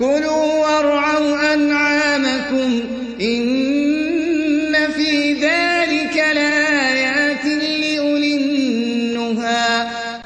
كلوا وارعوا أنعامكم إن في ذلك لآيات لأولي النهى.